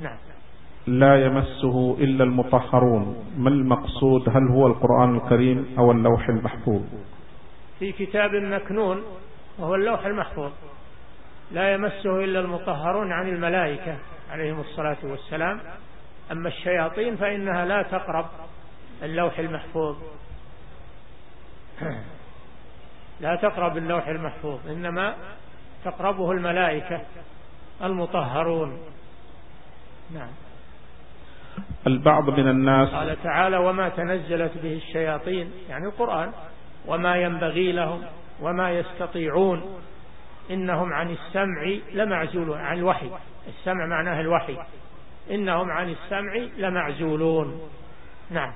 نعم. لا يمسه إلا المطهرون. ما المقصود؟ هل هو القرآن الكريم أو اللوح المحفوظ؟ في كتاب مكنون وهو اللوح المحفوظ. لا يمسه إلا المطهرون عن الملائكة عليهم الصلاة والسلام. أما الشياطين فإنها لا تقرب اللوح المحفوظ. لا تقرب اللوح المحفوظ إنما تقربه الملائكة المطهرون. البعض من الناس. قال تعالى وما تنزلت به الشياطين يعني القرآن. وما ينبغي لهم وما يستطيعون إنهم عن السمع لمعزولون عن الوحي. السمع معناه الوحي. إنهم عن السمع لمعزولون. نعم.